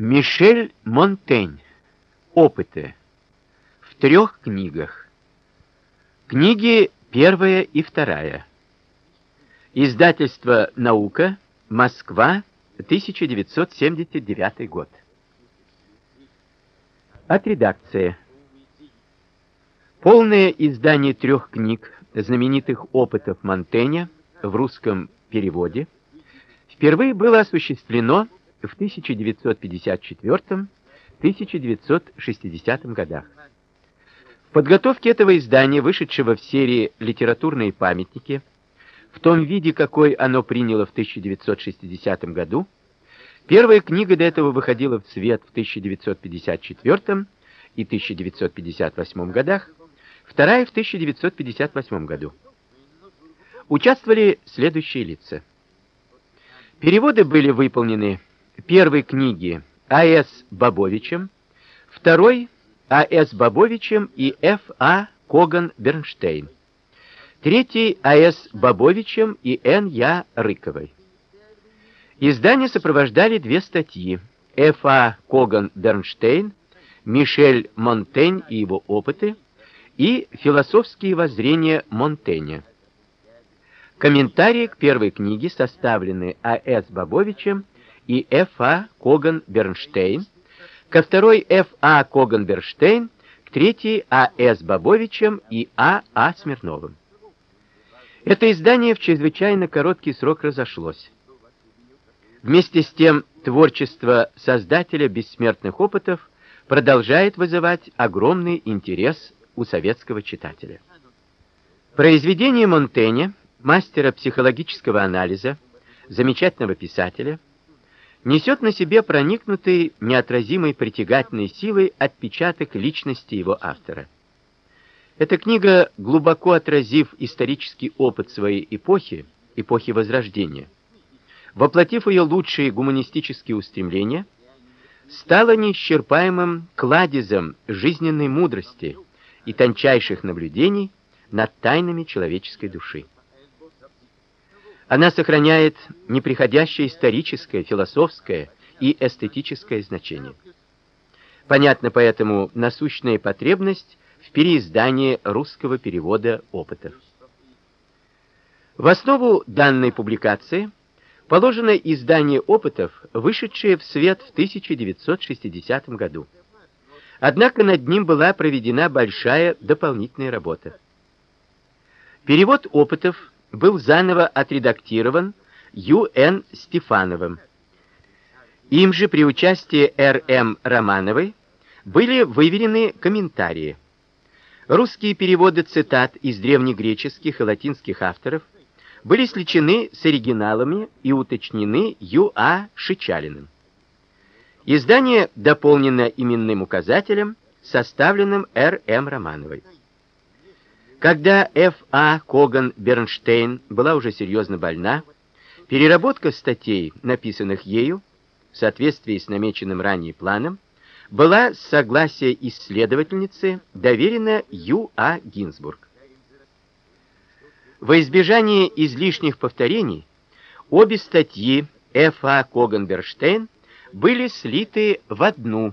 Мишель Монтень. Опыты. В трех книгах. Книги первая и вторая. Издательство Наука, Москва, 1979 год. От редакции. Полное издание трех книг знаменитых опытов Монтэня в русском переводе впервые было осуществлено в 1954-1960 годах. В подготовке этого издания, вышедшего в серии Литературные памятники, в том виде, какой оно приняло в 1960 году, первая книга до этого выходила в свет в 1954 и 1958 годах, вторая в 1958 году. Участвовали следующие лица. Переводы были выполнены первой книги А.С. Бабовичем, второй А.С. Бабовичем и Ф.А. Коган-Бернштейн, третий А.С. Бабовичем и Н.Я. Рыковой. Издание сопровождали две статьи Ф.А. Коган-Бернштейн, Мишель Монтень и его опыты и философские воззрения Монтэня. Комментарии к первой книге составлены А.С. Бабовичем и Ф.А. Коган-Бернштейн, ко второй Ф.А. Коган-Бернштейн, к третьей А.С. Бабовичем и А.А. Смирновым. Это издание в чрезвычайно короткий срок разошлось. Вместе с тем, творчество создателя бессмертных опытов продолжает вызывать огромный интерес у советского читателя. Произведение Монтэня, мастера психологического анализа, замечательного писателя, несет на себе проникнутый неотразимой притягательной силой отпечаток личности его автора. Эта книга, глубоко отразив исторический опыт своей эпохи, эпохи Возрождения, воплотив ее лучшие гуманистические устремления, стала неисчерпаемым кладезем жизненной мудрости и тончайших наблюдений над тайнами человеческой души. Она сохраняет неприходящее историческое, философское и эстетическое значение. Понятно поэтому насущная потребность в переиздании русского перевода опытов. В основу данной публикации положено издание опытов, вышедшее в свет в 1960 году. Однако над ним была проведена большая дополнительная работа. Перевод опытов был заново отредактирован Ю.Н. Стефановым. Им же при участии Р.М. Романовой были выверены комментарии. Русские переводы цитат из древнегреческих и латинских авторов были сличены с оригиналами и уточнены Ю.А. Шичалиным. Издание дополнено именным указателем, составленным Р.М. Романовой. Когда Ф.А. Коган Бернштейн была уже серьезно больна, переработка статей, написанных ею, в соответствии с намеченным ранее планом, была с согласия исследовательницы доверена Ю.А. Гинзбург. Во избежание излишних повторений, обе статьи Ф.А. Коган-Бернштейн были слиты в одну,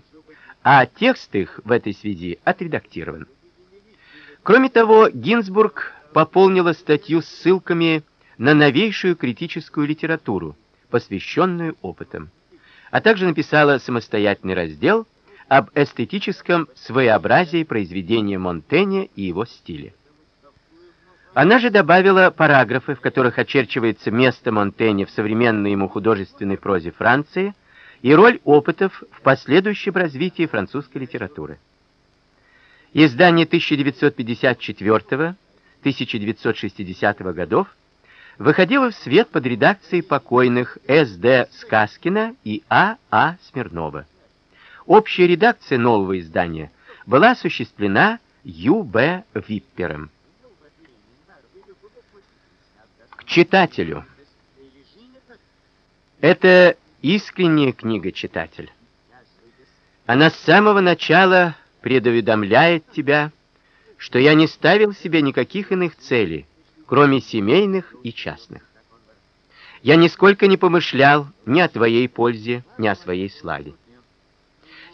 а текст их в этой связи отредактирован. Кроме того, Гинзбург пополнила статью ссылками на новейшую критическую литературу, посвященную опытам, а также написала самостоятельный раздел об эстетическом своеобразии произведения Монтэня и его стиле. Она же добавила параграфы, в которых очерчивается место Монтэня в современной ему художественной прозе Франции и роль опытов в последующем развитии французской литературы. Издание 1954-1960 годов выходило в свет под редакцией покойных С.Д. Сказкина и А.А. А. Смирнова. Общая редакция нового издания была осуществлена Ю.Б. Виппером. К читателю. Это искренняя книга, читатель. Она с самого начала предуведомляет тебя, что я не ставил себе никаких иных целей, кроме семейных и частных. Я нисколько не помышлял ни о твоей пользе, ни о своей славе.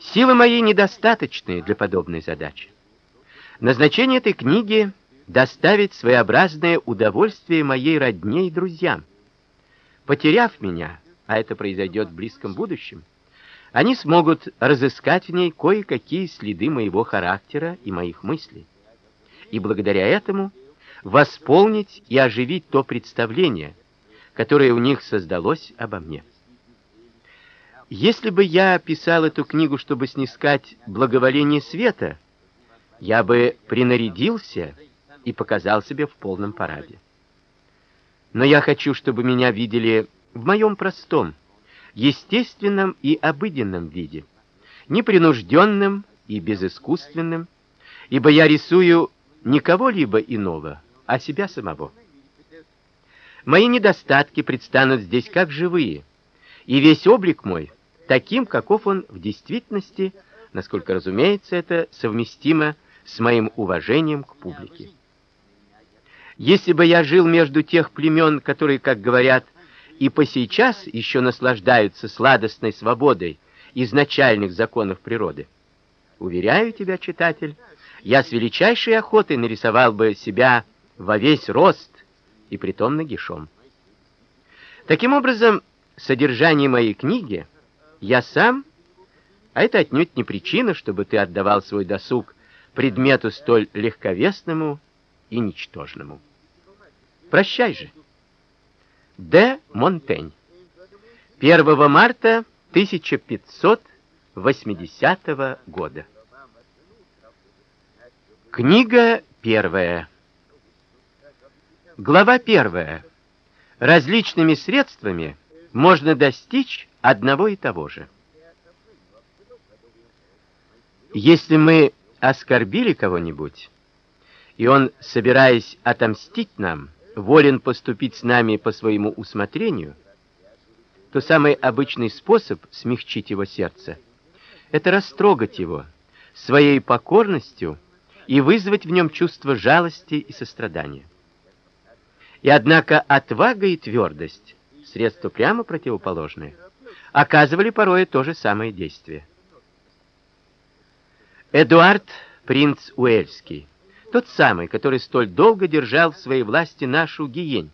Силы мои недостаточны для подобной задачи. Назначение этой книги доставить своеобразное удовольствие моей родне и друзьям. Потеряв меня, а это произойдет в близком будущем, они смогут разыскать в ней кое-какие следы моего характера и моих мыслей. И благодаря этому восполнить и оживить то представление, которое у них создалось обо мне. Если бы я писал эту книгу, чтобы снискать благоволение света, я бы принарядился и показал себя в полном параде. Но я хочу, чтобы меня видели в моем простом, естественном и обыденном виде, непринужденным и безыскусственным, ибо я рисую не кого-либо иного, а себя самого. Мои недостатки предстанут здесь как живые, и весь облик мой таким, каков он в действительности, насколько разумеется, это совместимо с моим уважением к публике. Если бы я жил между тех племен, которые, как говорят, и по сейчас еще наслаждаются сладостной свободой изначальных законов природы, уверяю тебя, читатель, я с величайшей охотой нарисовал бы себя во весь рост и притом нагишом. Таким образом, содержание моей книги я сам, а это отнюдь не причина, чтобы ты отдавал свой досуг предмету столь легковесному и ничтожному. Прощай же. Д. Монтень. 1 марта 1580 года. Книга первая. Глава первая. Различными средствами можно достичь одного и того же. Если мы оскорбили кого-нибудь, и он, собираясь отомстить нам, волен поступить с нами по своему усмотрению, то самый обычный способ смягчить его сердце это растрогать его своей покорностью и вызвать в нем чувство жалости и сострадания. И однако отвага и твердость, средства прямо противоположные, оказывали порой то же самое действие. Эдуард, принц Уэльский, тот самый, который столь долго держал в своей власти нашу Гиень.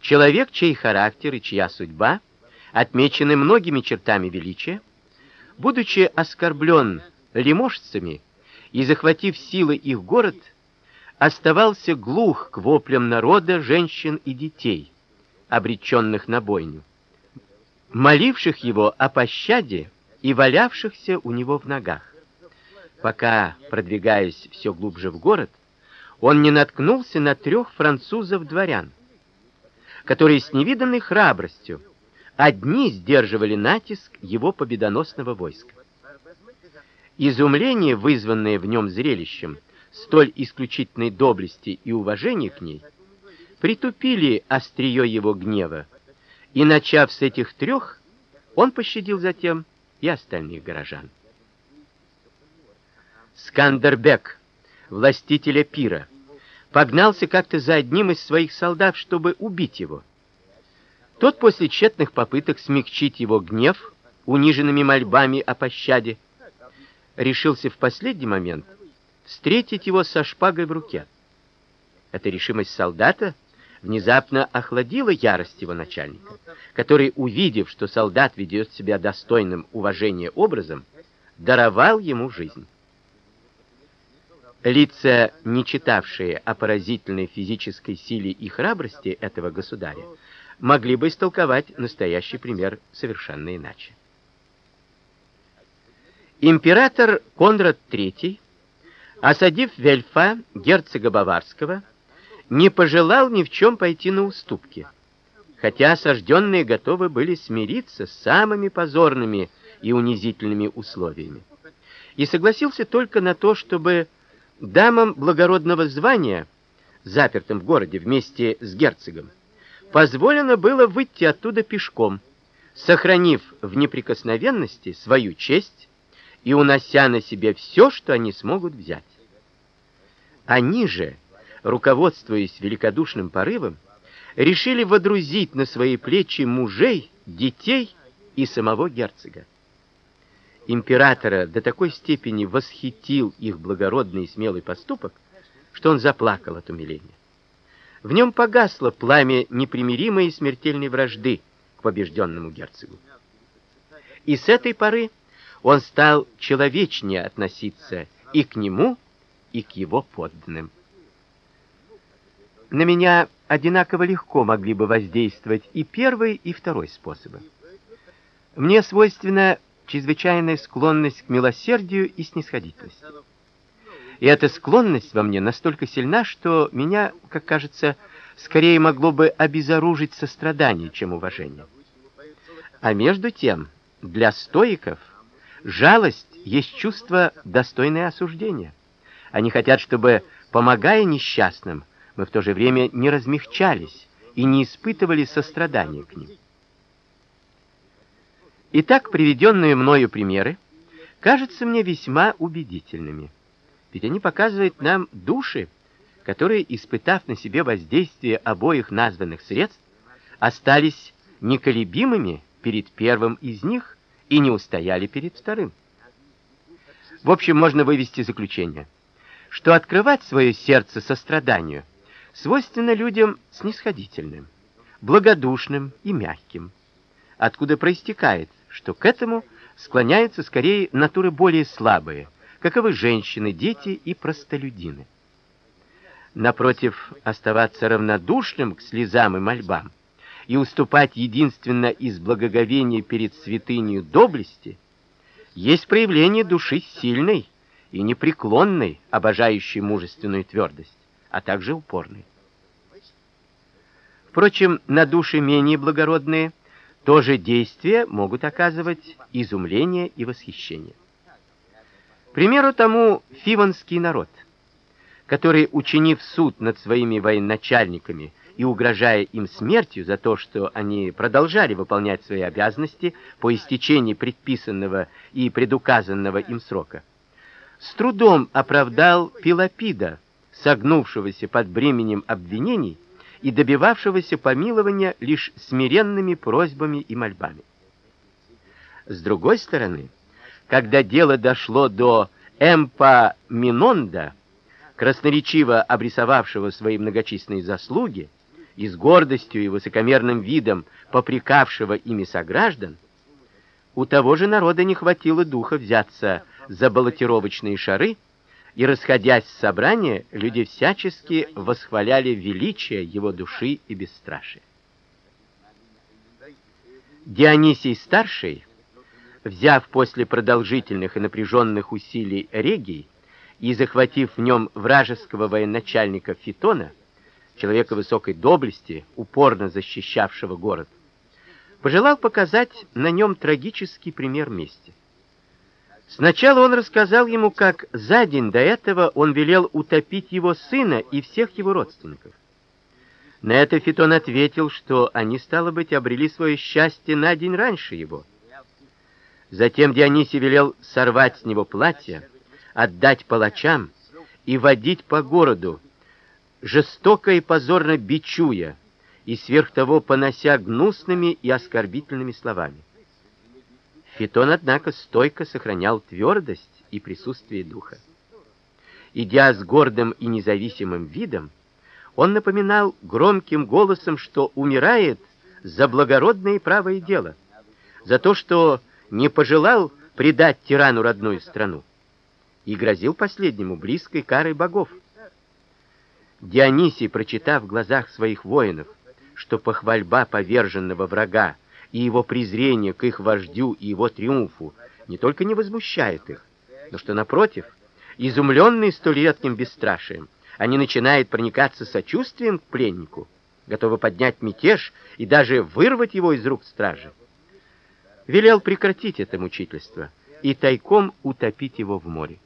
Человек, чей характер и чья судьба отмечены многими чертами величия, будучи оскорблен лиможцами и захватив силы их город, оставался глух к воплям народа, женщин и детей, обреченных на бойню, моливших его о пощаде и валявшихся у него в ногах. Пока, продвигаясь все глубже в город, он не наткнулся на трех французов-дворян, которые с невиданной храбростью одни сдерживали натиск его победоносного войска. Изумление, вызванное в нем зрелищем столь исключительной доблести и уважения к ней, притупили острие его гнева, и начав с этих трех, он пощадил затем и остальных горожан. Скандербек, властителя Пира, погнался как-то за одним из своих солдат, чтобы убить его. Тот после тщетных попыток смягчить его гнев униженными мольбами о пощаде, решился в последний момент встретить его со шпагой в руке. Эта решимость солдата внезапно охладила ярость его начальника, который, увидев, что солдат ведет себя достойным уважения образом, даровал ему жизнь. Лица, не читавшие о поразительной физической силе и храбрости этого государя, могли бы истолковать настоящий пример совершенно иначе. Император Конрад III осадив Вельфа, герцога Баварского, не пожелал ни в чем пойти на уступки, хотя осажденные готовы были смириться с самыми позорными и унизительными условиями. И согласился только на то, чтобы дамам благородного звания, запертым в городе вместе с герцогом, позволено было выйти оттуда пешком, сохранив в неприкосновенности свою честь и унося на себе все, что они смогут взять. Они же, руководствуясь великодушным порывом, решили водрузить на свои плечи мужей, детей и самого герцога. Императора до такой степени восхитил их благородный и смелый поступок, что он заплакал от умиления. В нем погасло пламя непримиримой и смертельной вражды к побежденному герцогу. И с этой поры он стал человечнее относиться и к нему, и к его подданным. На меня одинаково легко могли бы воздействовать и первый, и второй способы. Мне свойственна чрезвычайная склонность к милосердию и снисходительности. И эта склонность во мне настолько сильна, что меня, как кажется, скорее могло бы обезоружить сострадание, чем уважение. А между тем, для стоиков жалость есть чувство достойное осуждения. Они хотят, чтобы, помогая несчастным, мы в то же время не размягчались и не испытывали сострадания к ним. Итак, приведенные мною примеры кажутся мне весьма убедительными. Ведь они показывают нам души, которые, испытав на себе воздействие обоих названных средств, остались неколебимыми перед первым из них и не устояли перед вторым. В общем, можно вывести заключение, что открывать свое сердце состраданию свойственно людям снисходительным, благодушным и мягким, откуда проистекает что к этому склоняются скорее натуры более слабые, каковы женщины, дети и простолюдины. Напротив, оставаться равнодушным к слезам и мольбам и уступать единственно из благоговения перед святыней доблести есть проявление души сильной и непреклонной, обожающей мужественную твердость, а также упорной. Впрочем, на души менее благородные – то же действие могут оказывать изумление и восхищение. примеру тому фиванский народ, который, учинив суд над своими военачальниками и угрожая им смертью за то, что они продолжали выполнять свои обязанности по истечении предписанного и предуказанного им срока, с трудом оправдал Пилопида, согнувшегося под бременем обвинений и добивавшегося помилования лишь смиренными просьбами и мольбами. С другой стороны, когда дело дошло до Эмпа Минонда, красноречиво обрисовавшего свои многочисленные заслуги и с гордостью и высокомерным видом попрекавшего ими сограждан, у того же народа не хватило духа взяться за баллотировочные шары и расходясь с собрания, люди всячески восхваляли величие его души и бесстрашие. Дионисий старший, взяв после продолжительных и напряженных усилий Регий и захватив в нем вражеского военачальника Фитона, человека высокой доблести, упорно защищавшего город, пожелал показать на нем трагический пример мести. Сначала он рассказал ему, как за день до этого он велел утопить его сына и всех его родственников. На это Фитон ответил, что они стало быть обрели свое счастье на день раньше его. Затем Дионисий велел сорвать с него платье, отдать палачам и водить по городу, жестоко и позорно бичуя и сверх того понося гнусными и оскорбительными словами. Фитон, однако, стойко сохранял твердость и присутствие духа. Идя с гордым и независимым видом, он напоминал громким голосом, что умирает за благородное и правое дело, за то, что не пожелал предать тирану родную страну, и грозил последнему близкой карой богов. Дионисий, прочитав в глазах своих воинов, что похвальба поверженного врага и его презрение к их вождю и его триумфу не только не возмущает их, но что напротив, изумленные столетним бесстрашием, они начинают проникаться сочувствием к пленнику, готовы поднять мятеж и даже вырвать его из рук стражи. Велел прекратить это мучительство и тайком утопить его в море.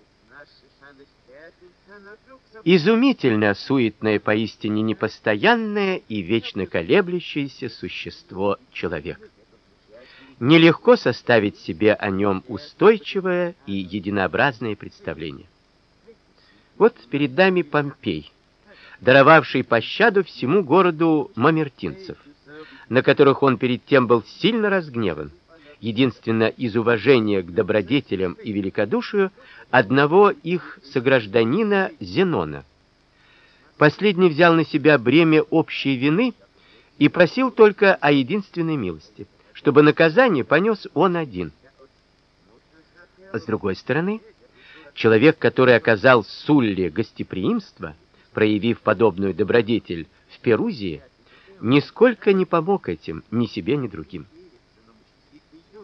Изумительно суетное, поистине непостоянное и вечно колеблющееся существо человек нелегко составить себе о нем устойчивое и единообразное представление. Вот перед нами Помпей, даровавший пощаду всему городу мамертинцев, на которых он перед тем был сильно разгневан единственно из уважения к добродетелям и великодушию одного их согражданина Зенона. Последний взял на себя бремя общей вины и просил только о единственной милости, чтобы наказание понес он один. С другой стороны, человек, который оказал Сулле гостеприимство, проявив подобную добродетель в Перузии, нисколько не помог этим ни себе, ни другим.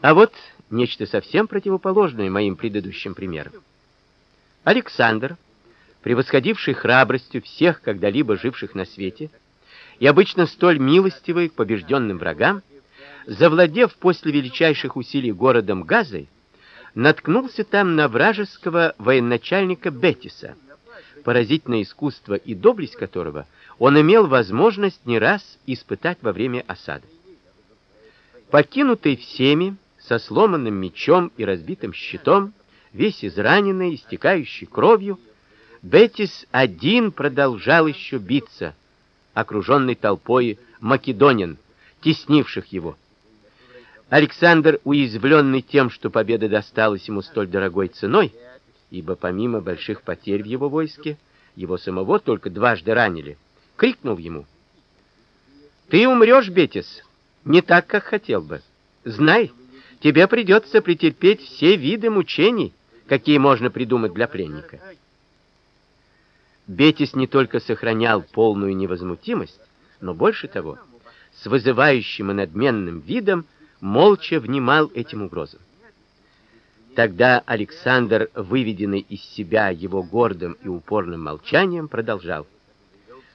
А вот нечто совсем противоположное моим предыдущим примерам. Александр, превосходивший храбростью всех когда-либо живших на свете, и обычно столь милостивый к побежденным врагам, завладев после величайших усилий городом Газой, наткнулся там на вражеского военачальника Бетиса, поразительное искусство и доблесть которого он имел возможность не раз испытать во время осады. Покинутый всеми, со сломанным мечом и разбитым щитом, весь израненный, истекающий кровью, Бетис один продолжал еще биться, окруженный толпой македонян, теснивших его. Александр, уязвленный тем, что победа досталась ему столь дорогой ценой, ибо помимо больших потерь в его войске, его самого только дважды ранили, крикнул ему: "Ты умрешь, Бетис, не так, как хотел бы. Знай, тебе придется претерпеть все виды мучений, какие можно придумать для пленника". Бетис не только сохранял полную невозмутимость, но больше того, с вызывающим и надменным видом молча внимал этим угрозам. Тогда Александр, выведенный из себя его гордым и упорным молчанием, продолжал: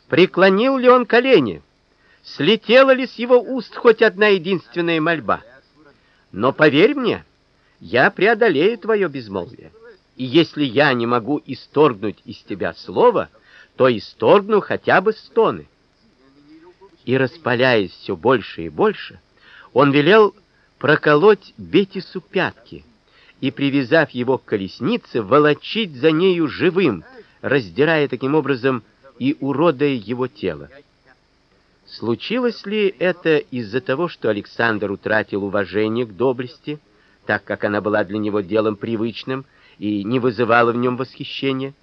Преклонил ли он колени? Слетела ли с его уст хоть одна единственная мольба? Но поверь мне, я преодолею твое безмолвие. И если я не могу исторгнуть из тебя слово, то исторгну хотя бы стоны. И распаляясь все больше и больше, он велел проколоть Бетису пятки и привязав его к колеснице, волочить за нею живым, раздирая таким образом и уродая его тело. Случилось ли это из-за того, что Александр утратил уважение к доблести, так как она была для него делом привычным и не вызывала в нем восхищения?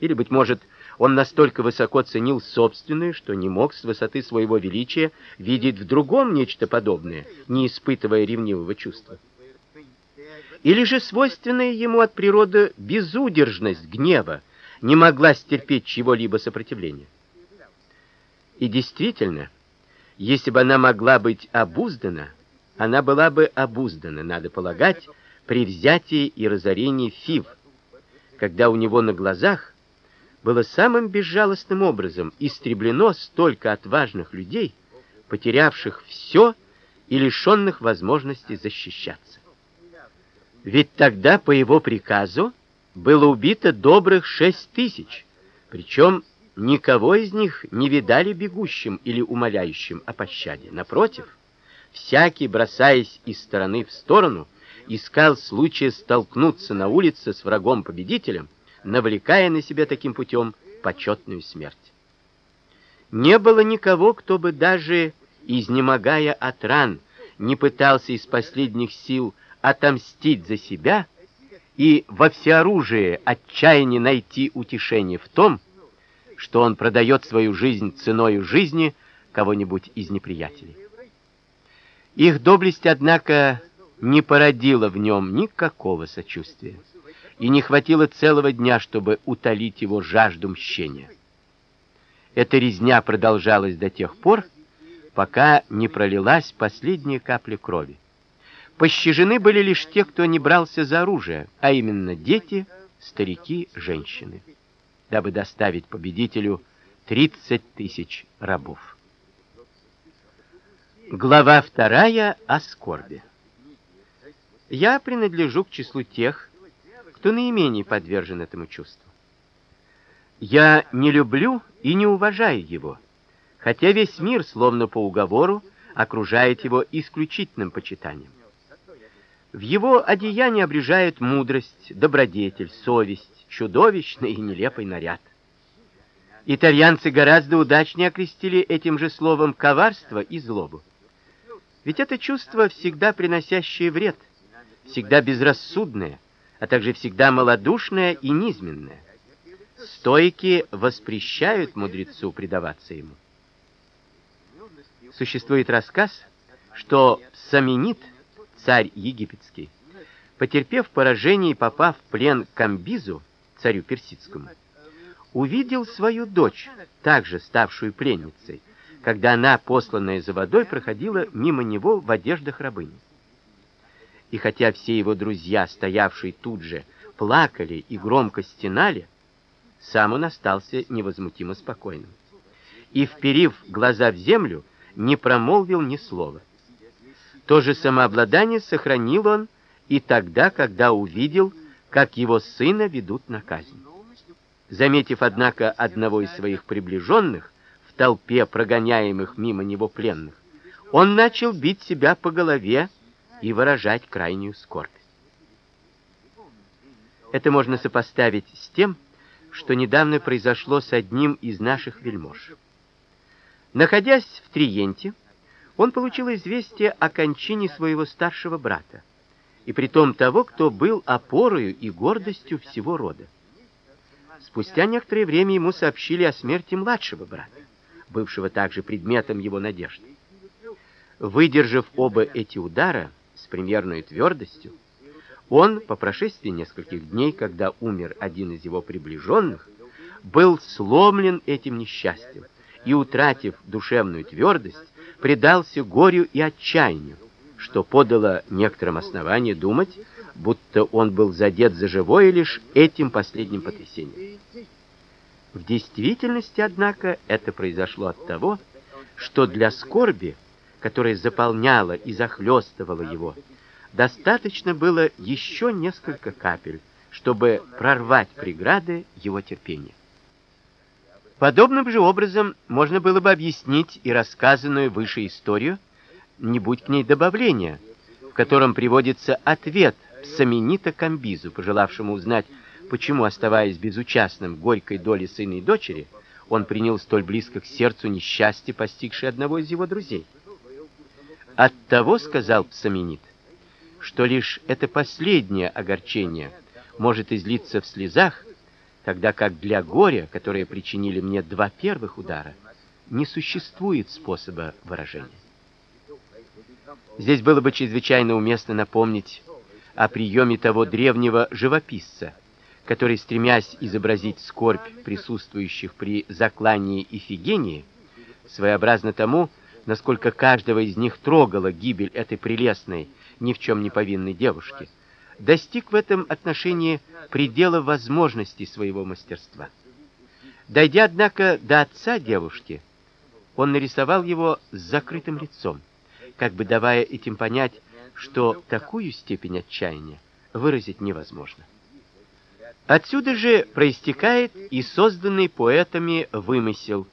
Или быть может, он настолько высоко ценил собственное, что не мог с высоты своего величия видеть в другом нечто подобное, не испытывая ревнивого чувства? Или же свойственная ему от природы безудержность гнева не могла стерпеть чего-либо сопротивления. И действительно, если бы она могла быть обуздана, она была бы обуздана, надо полагать, при взятии и разорении Фив, когда у него на глазах было самым безжалостным образом истреблено столько отважных людей, потерявших все и лишенных возможности защищаться. Ведь тогда по его приказу было убито добрых шесть тысяч, причем никого из них не видали бегущим или умоляющим о пощаде. Напротив, всякий, бросаясь из стороны в сторону, искал случая столкнуться на улице с врагом-победителем, навлекая на себя таким путем почетную смерть. Не было никого, кто бы даже изнемогая от ран, не пытался из последних сил отомстить за себя и во всеоружие отчаяние найти утешение в том, что он продает свою жизнь ценой жизни кого-нибудь из неприятелей. Их доблесть, однако, не породила в нем никакого сочувствия, и не хватило целого дня, чтобы утолить его жажду мщения. Эта резня продолжалась до тех пор, пока не пролилась последняя капля крови. Пощажены были лишь те, кто не брался за оружие, а именно дети, старики, женщины, дабы доставить победителю 30 тысяч рабов. Глава вторая о скорби. Я принадлежу к числу тех, кто наименее подвержен этому чувству. Я не люблю и не уважаю его, хотя весь мир, словно по уговору, окружает его исключительным почитанием. В его одеянии обрежает мудрость, добродетель, совесть, чудовищный и нелепый наряд. Итальянцы гораздо удачнее окрестили этим же словом коварство и злобу. Ведь это чувство всегда приносящее вред, всегда безрассудное, а также всегда малодушное и низменное. Стоики воспрещают мудрецу предаваться ему. Существует рассказ, что Саменит, царь египетский, потерпев поражение и попав в плен к Камбизу, царю персидскому, увидел свою дочь, также ставшую пленницей, когда она, посланная за водой, проходила мимо него в одеждах рабыни. И хотя все его друзья, стоявшие тут же, плакали и громко стенали, сам он остался невозмутимо спокойным. И вперив глаза в землю, не промолвил ни слова. То же самообладание сохранил он и тогда, когда увидел, как его сына ведут на казнь. Заметив однако одного из своих приближенных в толпе прогоняемых мимо него пленных, он начал бить себя по голове и выражать крайнюю скорбь. Это можно сопоставить с тем, что недавно произошло с одним из наших вельмож. Находясь в Триенте, он получил известие о кончине своего старшего брата, и притом того, кто был опорой и гордостью всего рода. Спустя некоторое время ему сообщили о смерти младшего брата, бывшего также предметом его надежд. Выдержав оба эти удара примерной твердостью, он по прошествии нескольких дней, когда умер один из его приближенных, был сломлен этим несчастьем и, утратив душевную твердость, предался горю и отчаянию, что подало некоторым основание думать, будто он был задет за живое лишь этим последним потрясением. В действительности, однако, это произошло от того, что для скорби, которая заполняла и захлестывала его, достаточно было еще несколько капель, чтобы прорвать преграды его терпения. Подобным же образом можно было бы объяснить и рассказанную выше историю, не будь к ней добавления, в котором приводится ответ Саменита Камбизу, пожелавшему узнать, почему, оставаясь безучастным горькой доли сына и дочери, он принял столь близко к сердцу несчастье, постигшее одного из его друзей. От того, сказал Саменит, что лишь это последнее огорчение может излиться в слезах, тогда как для горя, которое причинили мне два первых удара, не существует способа выражения. Здесь было бы чрезвычайно уместно напомнить о приеме того древнего живописца, который, стремясь изобразить скорбь присутствующих при заклании Ифигении, своеобразно тому, насколько каждого из них трогала гибель этой прелестной, ни в чем не повинной девушки, достиг в этом отношении предела возможностей своего мастерства. Дойдя однако до отца девушки, он нарисовал его с закрытым лицом, как бы давая этим понять, что такую степень отчаяния выразить невозможно. Отсюда же проистекает и созданный поэтами вымысел,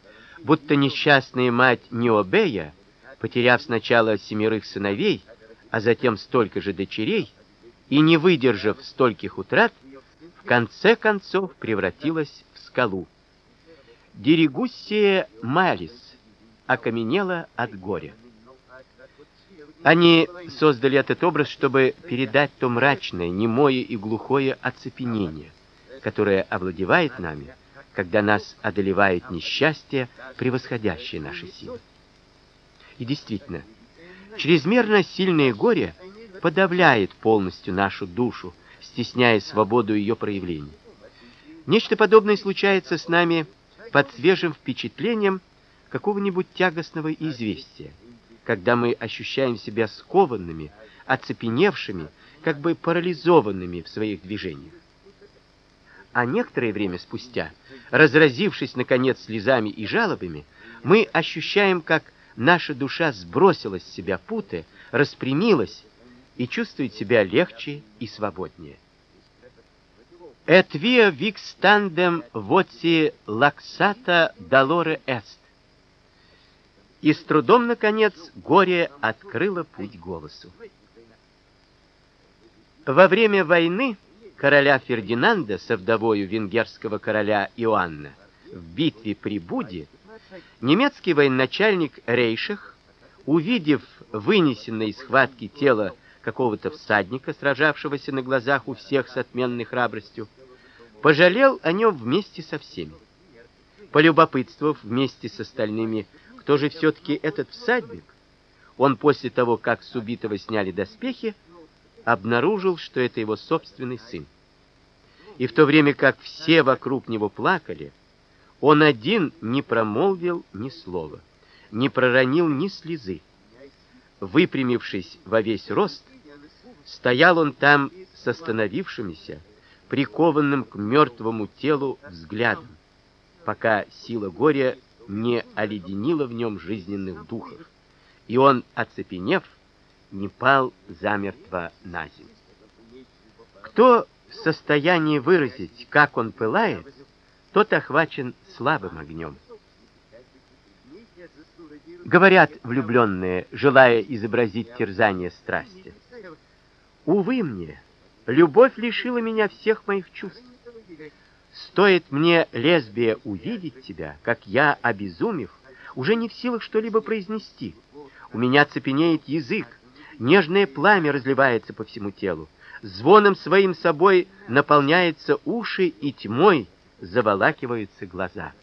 будто несчастная мать Необея, потеряв сначала семерых сыновей, а затем столько же дочерей, и не выдержав стольких утрат, в конце концов превратилась в скалу. Диригуссия Малис окаменела от горя. Они создали этот образ, чтобы передать то мрачное, немое и глухое оцепенение, которое овладевает нами, когда нас одолевает несчастье, превосходящее наши силы. И действительно, чрезмерно сильное горе подавляет полностью нашу душу, стесняя свободу ее проявлений. Нечто подобное случается с нами под свежим впечатлением какого-нибудь тягостного известия, когда мы ощущаем себя скованными, оцепеневшими, как бы парализованными в своих движениях. А некоторое время спустя, разразившись наконец слезами и жалобами, мы ощущаем, как наша душа сбросила с себя путы, распрямилась и чувствует себя легче и свободнее. Et via vix tandem voti laxata dolore est. И с трудом наконец горе открыло путь голосу. Во время войны короля Фердинанда со вдовою венгерского короля Иоанна в битве при Буде немецкий военачальник Рейших увидев вынесенное из схватки тело какого-то всадника, сражавшегося на глазах у всех с отменной храбростью, пожалел о нем вместе со всеми. Полюбопытствовав вместе с остальными, кто же все таки этот всадник, он после того, как с убитого сняли доспехи, обнаружил, что это его собственный сын. И в то время как все вокруг него плакали, он один не промолвил ни слова, не проронил ни слезы. Выпрямившись во весь рост, стоял он там с остановившимися, прикованным к мертвому телу взглядом, пока сила горя не оледенила в нем жизненных духов, и он, оцепенев, не пал замертво на землю. Кто в состоянии выразить, как он пылает, тот охвачен слабым огнем. Говорят влюбленные, желая изобразить терзание страсти. Увы мне, любовь лишила меня всех моих чувств. Стоит мне, лесбия, увидеть тебя, как я, обезумев, уже не в силах что-либо произнести. У меня цепенеет язык, нежное пламя разливается по всему телу, звоном своим собой наполняются уши и тьмой заволакиваются глаза.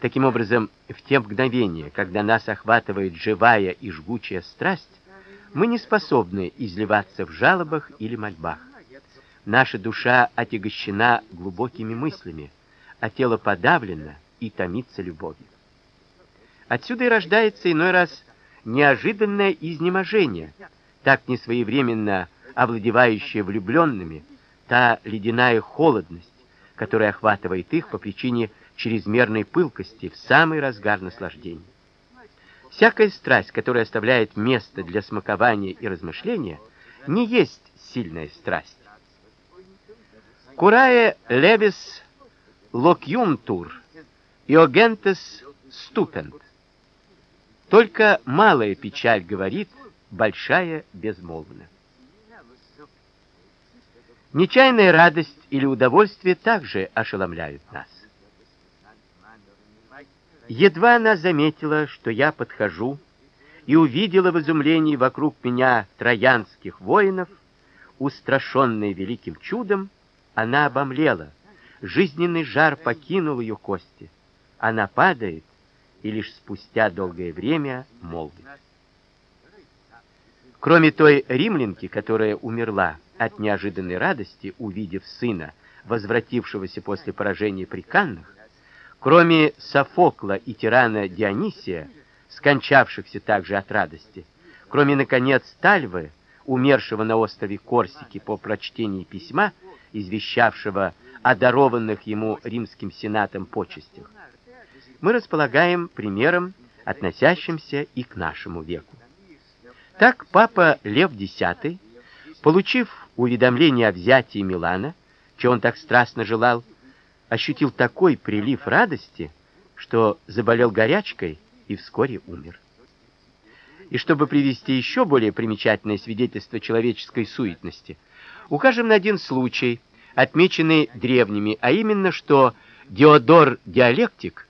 Таким образом, в те мгновения, когда нас охватывает живая и жгучая страсть, мы не способны изливаться в жалобах или мольбах. Наша душа отягощена глубокими мыслями, а тело подавлено и томится любовью. Отсюда и рождается иной раз неожиданное изнеможение, так несвоевременно овладевающее влюбленными, та ледяная холодность, которая охватывает их по причине чрезмерной пылкости в самый разгар наслаждения. Всякая страсть, которая оставляет место для смакования и размышления, не есть сильная страсть. Курае левис локюнтур иогентес ступент. Только малая печаль говорит, большая безмолвна. Нечаянная радость или удовольствие также ошеломляют нас. Едва она заметила, что я подхожу, и увидела в изумлении вокруг меня троянских воинов, устрашённая великим чудом, она обомлела. Жизненный жар покинул ее кости. Она падает и лишь спустя долгое время молвит. Кроме той римлянки, которая умерла от неожиданной радости, увидев сына, возвратившегося после поражения при Каннах, Кроме Софокла и тирана Дионисия, скончавшихся также от радости, кроме наконец Тальвы, умершего на острове Корсики по прочтении письма, извещавшего о дарованных ему римским сенатом почестях, мы располагаем примером, относящимся и к нашему веку. Так папа Лев X, получив уведомление о взятии Милана, чего он так страстно желал, ощутил такой прилив радости, что заболел горячкой и вскоре умер. И чтобы привести еще более примечательное свидетельство человеческой суетности, укажем на один случай, отмеченный древними, а именно, что Диодор Диалектик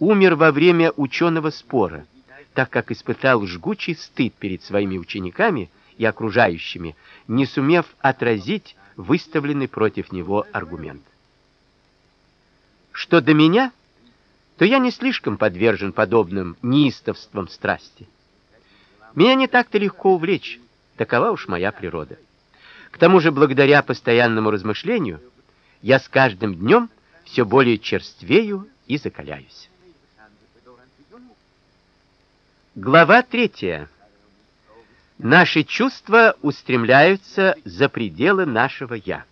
умер во время ученого спора, так как испытал жгучий стыд перед своими учениками и окружающими, не сумев отразить выставленный против него аргумент. Что до меня, то я не слишком подвержен подобным неистовствам страсти. Меня не так-то легко увлечь, такова уж моя природа. К тому же, благодаря постоянному размышлению, я с каждым днем все более черствею и закаляюсь. Глава третья. Наши чувства устремляются за пределы нашего я.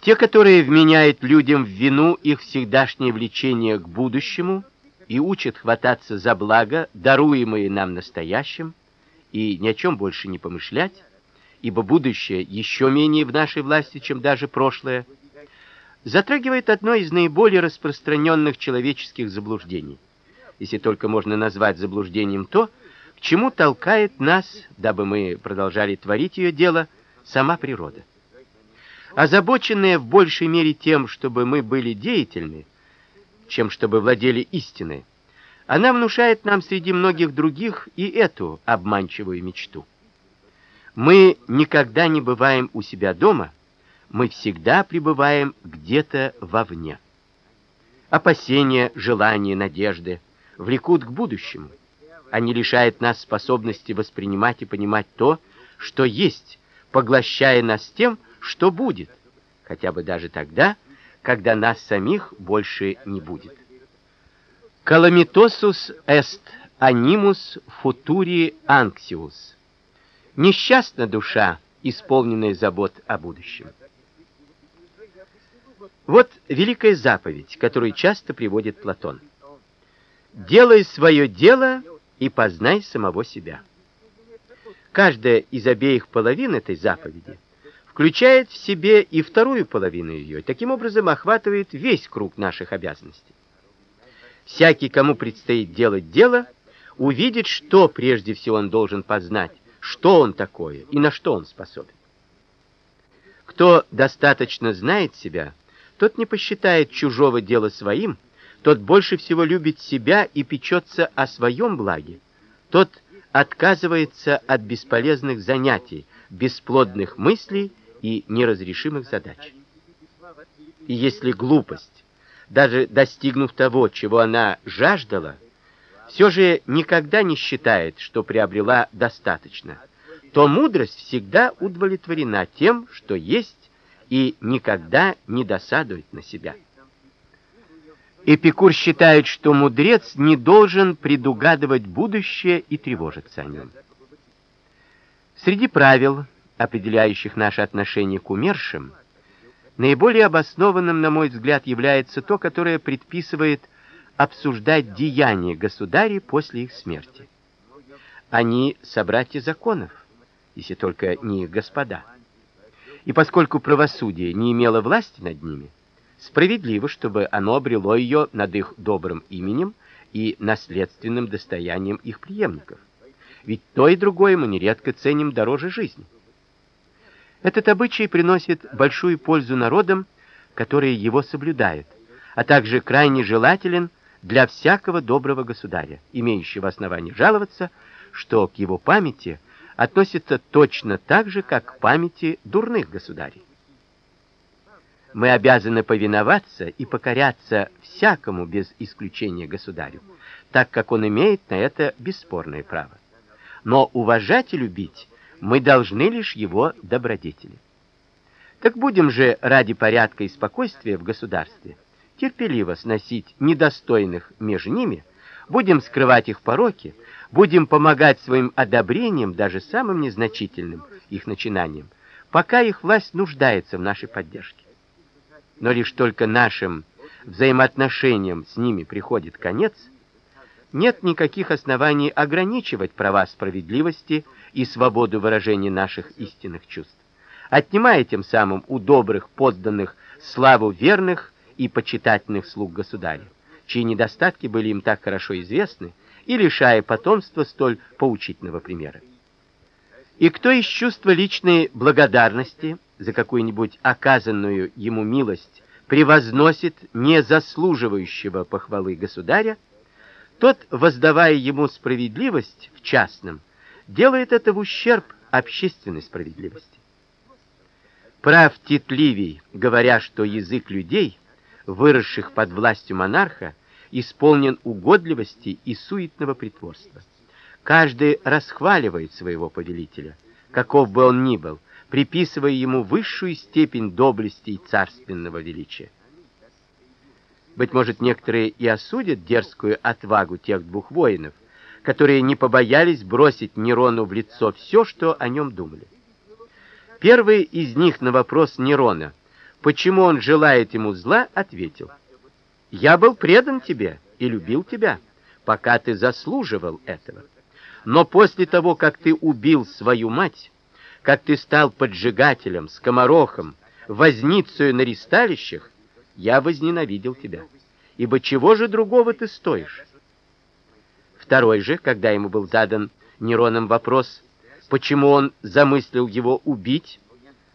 Те, которые вменяют людям в вину их всегдашнее влечение к будущему и учат хвататься за благо, даруемые нам настоящим, и ни о чем больше не помышлять, ибо будущее еще менее в нашей власти, чем даже прошлое, затрагивает одно из наиболее распространенных человеческих заблуждений. Если только можно назвать заблуждением то, к чему толкает нас, дабы мы продолжали творить ее дело, сама природа озабоченные в большей мере тем, чтобы мы были деятельны, чем чтобы владели истиной, она внушает нам среди многих других и эту обманчивую мечту. Мы никогда не бываем у себя дома, мы всегда пребываем где-то вовне. Опасения, желания, надежды влекут к будущему. Они лишают нас способности воспринимать и понимать то, что есть, поглощая нас тем, что будет, хотя бы даже тогда, когда нас самих больше не будет. Calamitosus est animus futuri anxius. Несчастна душа, исполненная забот о будущем. Вот великая заповедь, которую часто приводит Платон. Делай свое дело и познай самого себя. Каждая из обеих половин этой заповеди включает в себе и вторую половину ее, таким образом охватывает весь круг наших обязанностей. Всякий, кому предстоит делать дело, увидит, что прежде всего он должен познать, что он такое и на что он способен. Кто достаточно знает себя, тот не посчитает чужого дела своим, тот больше всего любит себя и печется о своем благе. Тот отказывается от бесполезных занятий, бесплодных мыслей и неразрешимых задач. И если глупость даже достигнув того, чего она жаждала, все же никогда не считает, что приобрела достаточно, то мудрость всегда удовлетворена тем, что есть, и никогда не досадует на себя. Эпикур считает, что мудрец не должен предугадывать будущее и тревожиться о нем. Среди правил, определяющих наши отношения к умершим, Наиболее обоснованным, на мой взгляд, является то, которое предписывает обсуждать деяния государей после их смерти. Они собратья законов, если только не их господа. И поскольку правосудие не имело власти над ними, справедливо, чтобы оно обрело ее над их добрым именем и наследственным достоянием их преемников. Ведь то и другое мы нередко ценим дороже жизни. Этот обычай приносит большую пользу народам, которые его соблюдают, а также крайне желателен для всякого доброго государя, имеющего основание жаловаться, что к его памяти относится точно так же, как к памяти дурных государей. Мы обязаны повиноваться и покоряться всякому без исключения государю, так как он имеет на это бесспорное право. Но уважать и любить мы должны лишь его добродетели. Так будем же ради порядка и спокойствия в государстве терпеливо сносить недостойных между ними, будем скрывать их пороки, будем помогать своим одобрением даже самым незначительным их начинаниям, пока их власть нуждается в нашей поддержке. Но лишь только нашим взаимоотношениям с ними приходит конец, нет никаких оснований ограничивать права справедливости и свободу выражения наших истинных чувств, отнимая тем самым у добрых подданных славу верных и почитательных слуг государя, чьи недостатки были им так хорошо известны, и лишая потомства столь поучительного примера. И кто из чувства личной благодарности за какую-нибудь оказанную ему милость превозносит незаслуживающего похвалы государя, тот, воздавая ему справедливость в частном, делает это в ущерб общественной справедливости. Прав Тит Ливий, говоря, что язык людей, выросших под властью монарха, исполнен угодливости и суетного притворства. Каждый расхваливает своего повелителя, каков бы он ни был, приписывая ему высшую степень доблести и царственного величия. Быть может, некоторые и осудят дерзкую отвагу тех двух воинов, которые не побоялись бросить Нерону в лицо все, что о нем думали. Первый из них на вопрос Нерона, почему он желает ему зла, ответил: "Я был предан тебе и любил тебя, пока ты заслуживал этого. Но после того, как ты убил свою мать, как ты стал поджигателем, скоморохом, возницей на ристалищах, я возненавидел тебя. Ибо чего же другого ты стоишь? Второй же, когда ему был задан Нероном вопрос, почему он замыслил его убить,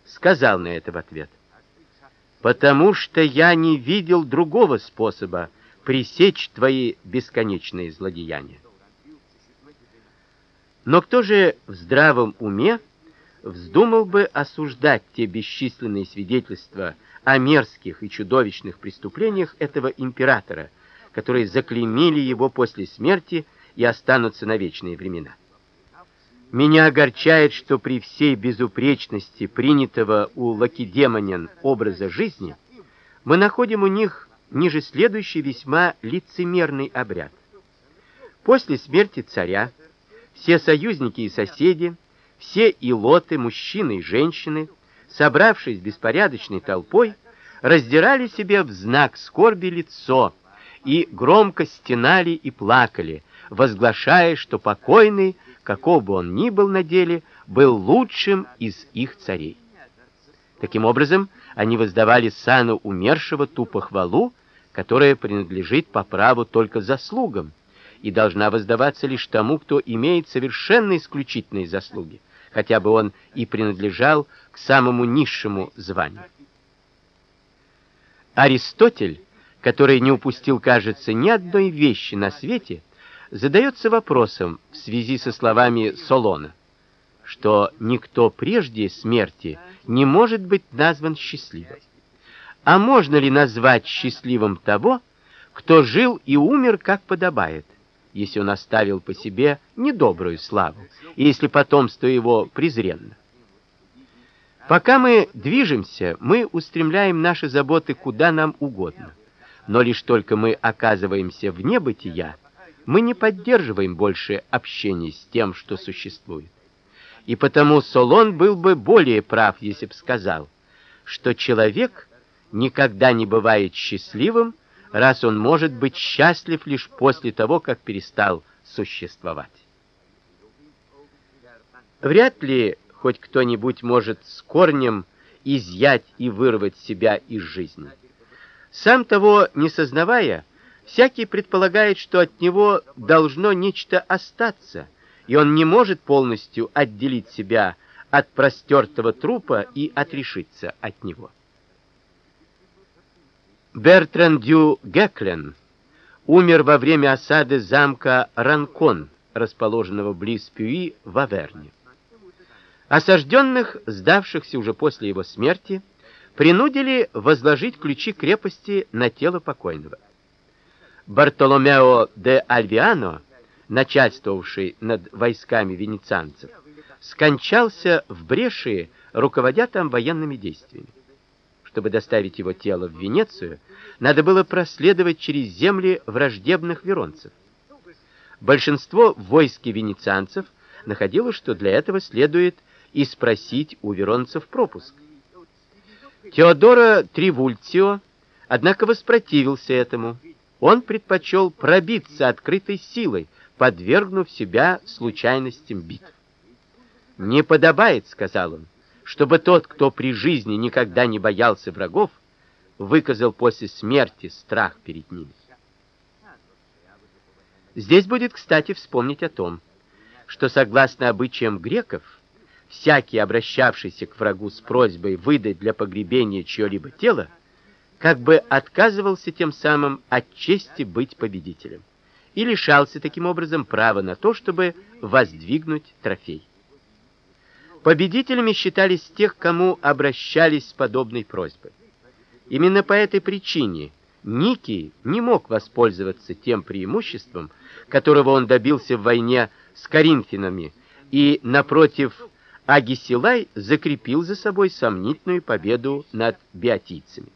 сказал на это в ответ: "Потому что я не видел другого способа пресечь твои бесконечные злодеяния. Но кто же в здравом уме вздумал бы осуждать те бесчисленные свидетельства о мерзких и чудовищных преступлениях этого императора, которые заклеймили его после смерти и останутся на вечные времена? Меня огорчает, что при всей безупречности принятого у лакедемонян образа жизни мы находим у них ниже следующий весьма лицемерный обряд. После смерти царя все союзники и соседи, все илоты, мужчины и женщины, собравшись беспорядочной толпой, раздирали себе в знак скорби лицо и громко стенали и плакали, возглашая, что покойный, каков бы он ни был на деле, был лучшим из их царей. Таким образом, они воздавали сану умершего ту похвалу, которая принадлежит по праву только заслугам и должна воздаваться лишь тому, кто имеет совершенно исключительные заслуги, хотя бы он и принадлежал к самому низшему званию. Аристотель, который не упустил, кажется, ни одной вещи на свете, задается вопросом в связи со словами Солона, что никто прежде смерти не может быть назван счастливым. А можно ли назвать счастливым того, кто жил и умер как подобает, если он оставил по себе недобрую славу, и если потомство его презренно? Пока мы движемся, мы устремляем наши заботы куда нам угодно. Но лишь только мы оказываемся вне бытия, мы не поддерживаем больше общения с тем, что существует. И потому Солон был бы более прав, если бы сказал, что человек никогда не бывает счастливым, раз он может быть счастлив лишь после того, как перестал существовать. Вряд ли хоть кто-нибудь может с корнем изъять и вырвать себя из жизни. Сам того не сознавая, всякий предполагает, что от него должно нечто остаться, и он не может полностью отделить себя от простертого трупа и отрешиться от него. Бертран Дю Геклен умер во время осады замка Ранкон, расположенного близ Пюи в Аверне. Осажденных, сдавшихся уже после его смерти, принудили возложить ключи крепости на тело покойного. Бартоломео де Альвиано, начальствовавший над войсками венецианцев, скончался в Брешии, руководя там военными действиями. Чтобы доставить его тело в Венецию, надо было проследовать через земли враждебных веронцев. Большинство в войске венецианцев находило, что для этого следует и спросить у веронцев пропуск. Теодоро Тривульцио, однако, воспротивился этому. Он предпочел пробиться открытой силой, подвергнув себя случайностям битв. «Не подобает, — сказал он, чтобы тот, кто при жизни никогда не боялся врагов, выказал после смерти страх перед ними. Здесь будет, кстати, вспомнить о том, что согласно обычаям греков, всякий, обращавшийся к врагу с просьбой выдать для погребения чье-либо тело, как бы отказывался тем самым от чести быть победителем и лишался таким образом права на то, чтобы воздвигнуть трофей. Победителями считались тех, кому обращались с подобной просьбой. Именно по этой причине Ники не мог воспользоваться тем преимуществом, которого он добился в войне с коринфянами, и напротив Агисилай закрепил за собой сомнительную победу над биотийцами.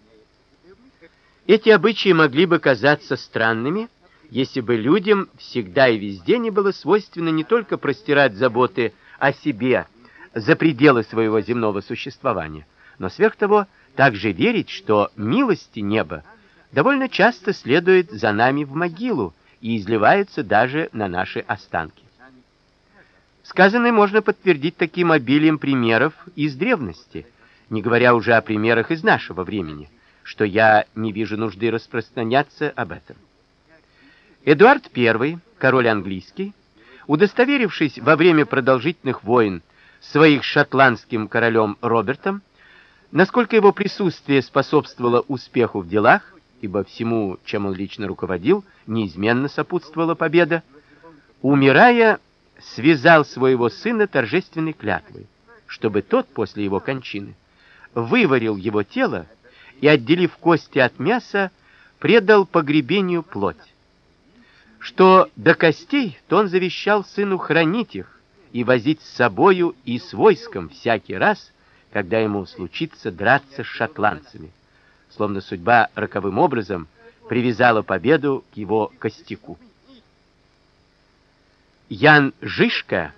Эти обычаи могли бы казаться странными, если бы людям всегда и везде не было свойственно не только простирать заботы о себе, за пределы своего земного существования, но сверх того также верить, что милости неба довольно часто следует за нами в могилу и изливается даже на наши останки. Сказанное можно подтвердить таким обилием примеров из древности, не говоря уже о примерах из нашего времени, что я не вижу нужды распространяться об этом. Эдуард I, король английский, удостоверившись во время продолжительных войн своих шотландским королем Робертом, насколько его присутствие способствовало успеху в делах, ибо всему, чем он лично руководил, неизменно сопутствовала победа, умирая, связал своего сына торжественной клятвой, чтобы тот после его кончины выварил его тело и, отделив кости от мяса, предал погребению плоть. Что до костей, то он завещал сыну хранить их и возить с собою и с войском всякий раз, когда ему случится драться с шотландцами. Словно судьба роковым образом привязала победу к его костяку. Ян Жишка,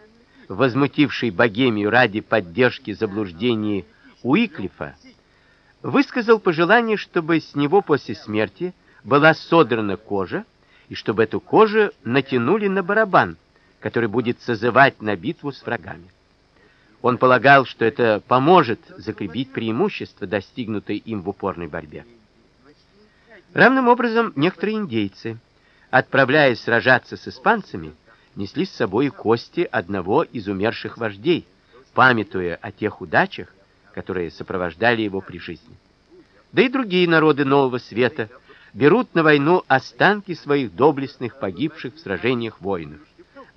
возмутивший Богемию ради поддержки заблуждений Уиклифа, высказал пожелание, чтобы с него после смерти была содрана кожа, и чтобы эту кожу натянули на барабан, который будет созывать на битву с врагами. Он полагал, что это поможет закрепить преимущество, достигнутое им в упорной борьбе. Равным образом некоторые индейцы, отправляясь сражаться с испанцами, несли с собой кости одного из умерших вождей, памятуя о тех удачах, которые сопровождали его при жизни. Да и другие народы Нового Света берут на войну останки своих доблестных погибших в сражениях воинов,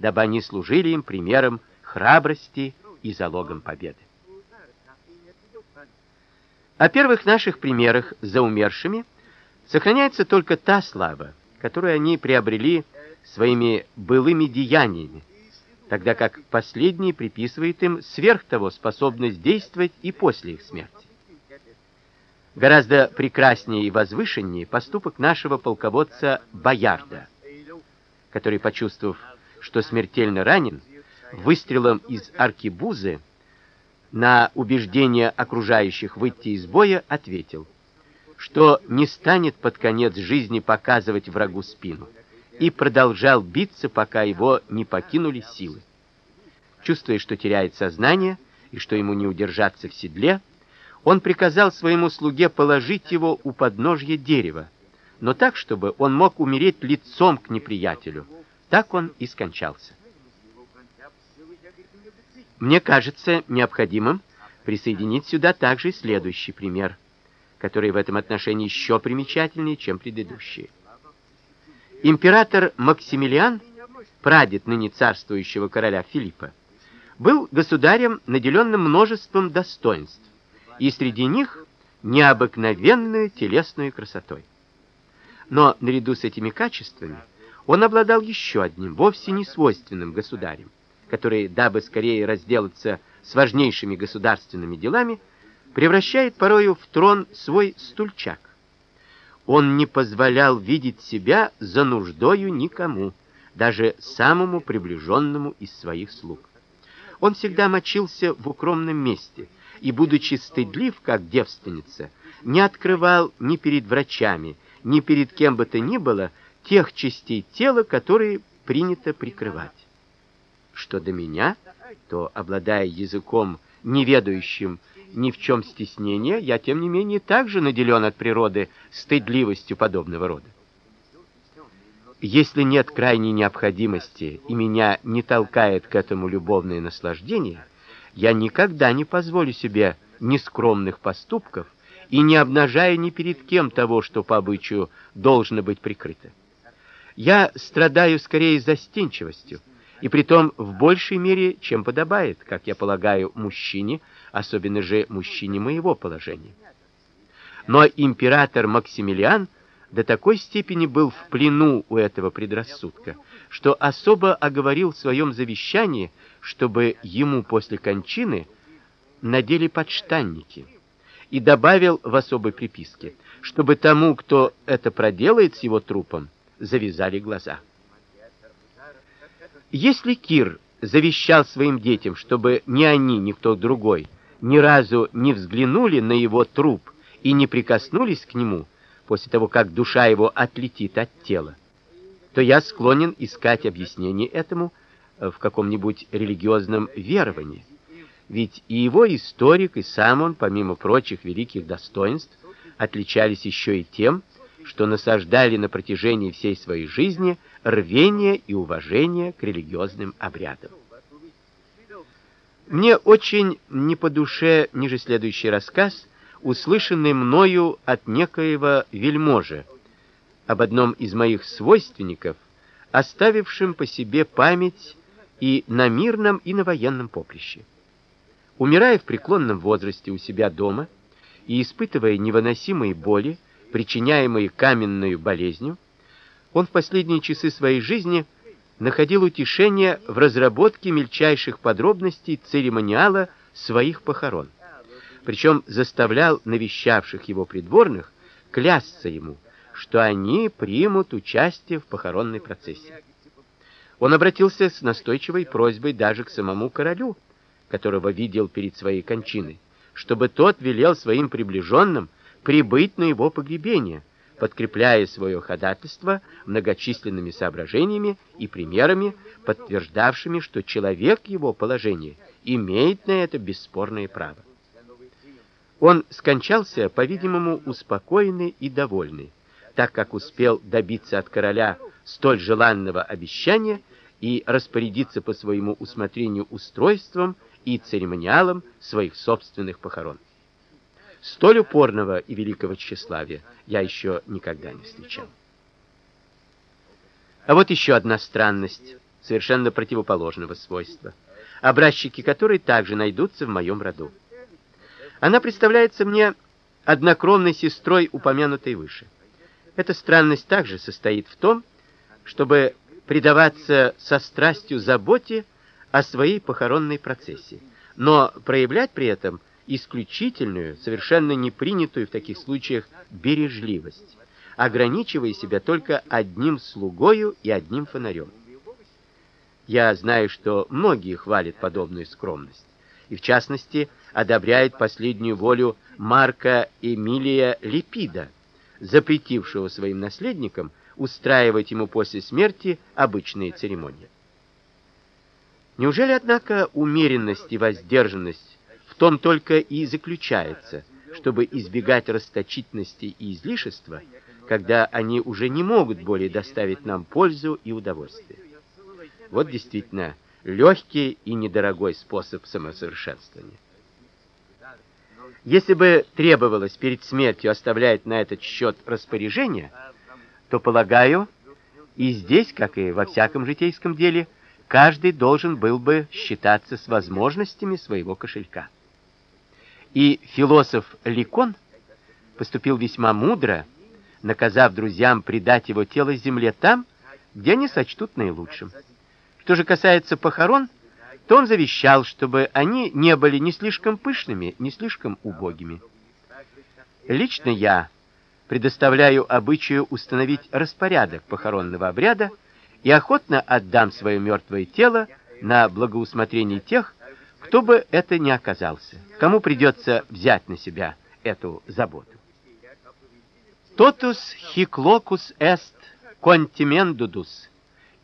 дабы они служили им примером храбрости и залогом победы. О первых наших примерах за умершими сохраняется только та слава, которую они приобрели своими былыми деяниями, тогда как последний приписывает им сверх того способность действовать и после их смерти. Гораздо прекраснее и возвышеннее поступок нашего полководца Боярда, который, почувствовав, что смертельно ранен, выстрелом из аркебузы на убеждение окружающих выйти из боя ответил, что не станет под конец жизни показывать врагу спину и продолжал биться, пока его не покинули силы. Чувствуя, что теряет сознание и что ему не удержаться в седле, он приказал своему слуге положить его у подножья дерева, но так, чтобы он мог умереть лицом к неприятелю. Так он и скончался. Мне кажется необходимым присоединить сюда также следующий пример, который в этом отношении еще примечательнее, чем предыдущие. Император Максимилиан, прадед ныне царствующего короля Филиппа, был государем, наделенным множеством достоинств, и среди них необыкновенной телесной красотой. Но наряду с этими качествами он обладал еще одним, вовсе не свойственным государем, который, дабы скорее разделаться с важнейшими государственными делами, превращает порою в трон свой стульчак он не позволял видеть себя за нуждою никому, даже самому приближенному из своих слуг. Он всегда мочился в укромном месте и, будучи стыдлив, как девственница, не открывал ни перед врачами, ни перед кем бы то ни было тех частей тела, которые принято прикрывать. Что до меня, то, обладая языком, неведающим ни в чем стеснения, я тем не менее также наделен от природы стыдливостью подобного рода. Если нет крайней необходимости и меня не толкает к этому любовное наслаждение, я никогда не позволю себе нескромных поступков и не обнажаю ни перед кем того, что по обычаю должно быть прикрыто. Я страдаю скорее застенчивостью, и притом в большей мере, чем подобает, как я полагаю, мужчине, особенно же мужчине моего положения. Но император Максимилиан до такой степени был в плену у этого предрассудка, что особо оговорил в своем завещании, чтобы ему после кончины надели подштанники, и добавил в особой приписке, чтобы тому, кто это проделает с его трупом, завязали глаза. Если Кир завещал своим детям, чтобы ни они, ни кто другой ни разу не взглянули на его труп и не прикоснулись к нему после того, как душа его отлетит от тела, то я склонен искать объяснение этому в каком-нибудь религиозном веровании. Ведь и его историк, и сам он, помимо прочих великих достоинств, отличались еще и тем, что насаждали на протяжении всей своей жизни рвение и уважение к религиозным обрядам. Мне очень не по душе ниже следующий рассказ услышанный мною от некоего вельможи об одном из моих свойственников, оставившем по себе память и на мирном, и на военном поприще. Умирая в преклонном возрасте у себя дома и испытывая невыносимые боли, причиняемые каменной болезнью, он в последние часы своей жизни находил утешение в разработке мельчайших подробностей церемониала своих похорон. Причем заставлял навещавших его придворных клясться ему, что они примут участие в похоронной процессии. Он обратился с настойчивой просьбой даже к самому королю, которого видел перед своей кончиной, чтобы тот велел своим приближенным прибыть на его погребение подкрепляя свое ходатайство многочисленными соображениями и примерами, подтверждавшими, что человек его положения имеет на это бесспорное право. Он скончался, по-видимому, успокоенный и довольный, так как успел добиться от короля столь желанного обещания и распорядиться по своему усмотрению устройством и церемониалом своих собственных похорон. Столь упорного и великого тщеславия я еще никогда не встречал. А вот еще одна странность, совершенно противоположного свойства, образчики которой также найдутся в моем роду. Она представляется мне однокровной сестрой упомянутой выше. Эта странность также состоит в том, чтобы предаваться со страстью заботе о своей похоронной процессии, но проявлять при этом исключительную, совершенно не принятую в таких случаях бережливость, ограничивая себя только одним слугою и одним фонарем. Я знаю, что многие хвалят подобную скромность, и в частности одобряют последнюю волю Марка Эмилия Липида, запретившего своим наследникам устраивать ему после смерти обычные церемонии. Неужели, однако, умеренность и воздержанность том только и заключается, чтобы избегать расточительности и излишества, когда они уже не могут более доставить нам пользу и удовольствие. Вот действительно легкий и недорогой способ самосовершенствования. Если бы требовалось перед смертью оставлять на этот счет распоряжение, то, полагаю, и здесь, как и во всяком житейском деле, каждый должен был бы считаться с возможностями своего кошелька. И философ Ликон поступил весьма мудро, наказав друзьям предать его тело земле там, где они сочтут наилучшим. Что же касается похорон, то он завещал, чтобы они не были ни слишком пышными, ни слишком убогими. Лично я предоставляю обычаю установить распорядок похоронного обряда и охотно отдам свое мертвое тело на благоусмотрение тех, кто бы это ни оказался, кому придется взять на себя эту заботу. Totus hic locus est contimendudus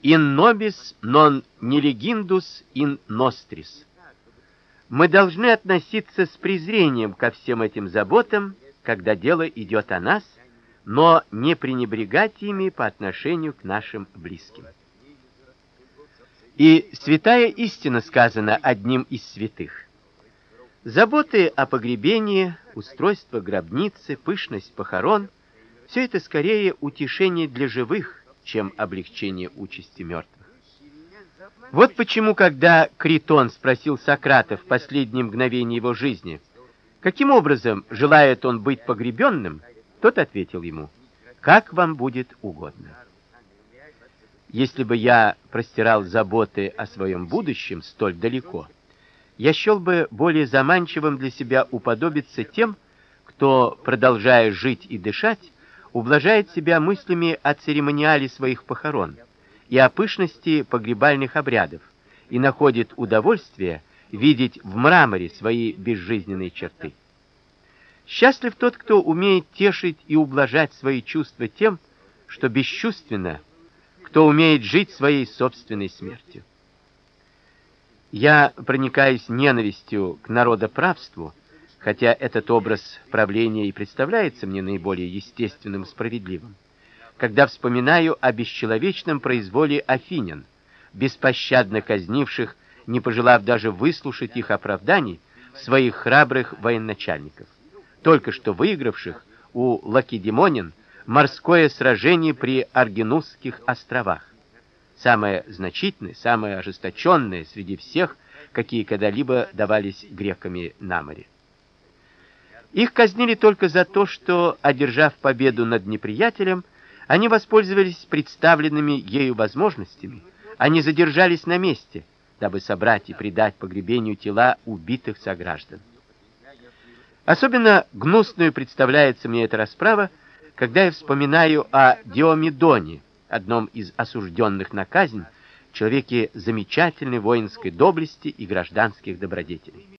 in nobis non neligindus in nostris. Мы должны относиться с презрением ко всем этим заботам, когда дело идет о нас, но не пренебрегать ими по отношению к нашим близким. И святая истина сказана одним из святых. Заботы о погребении, устройство гробницы, пышность похорон все это скорее утешение для живых, чем облегчение участи мертвых. Вот почему, когда Критон спросил Сократа в последние мгновения его жизни, каким образом желает он быть погребенным, тот ответил ему: "Как вам будет угодно". Если бы я простирал заботы о своем будущем столь далеко, я счел бы более заманчивым для себя уподобиться тем, кто, продолжая жить и дышать, ублажает себя мыслями о церемониале своих похорон и о пышности погребальных обрядов и находит удовольствие видеть в мраморе свои безжизненные черты. Счастлив тот, кто умеет тешить и ублажать свои чувства тем, что бесчувственно кто умеет жить своей собственной смертью. Я проникаюсь ненавистью к народоправству, хотя этот образ правления и представляется мне наиболее естественным и справедливым. Когда вспоминаю о бесчеловечном произволе афинян, беспощадно казнивших, не пожелав даже выслушать их оправданий, своих храбрых военачальников, только что выигравших у Лакедемонин морское сражение при Аргинусских островах. Самое значительное, самое ожесточенное среди всех, какие когда-либо давались греками на море. Их казнили только за то, что, одержав победу над неприятелем, они воспользовались представленными ею возможностями, они задержались на месте, дабы собрать и предать погребению тела убитых сограждан. Особенно гнусную представляется мне эта расправа, когда я вспоминаю о Диомедоне, одном из осужденных на казнь, человеке замечательной воинской доблести и гражданских добродетелей.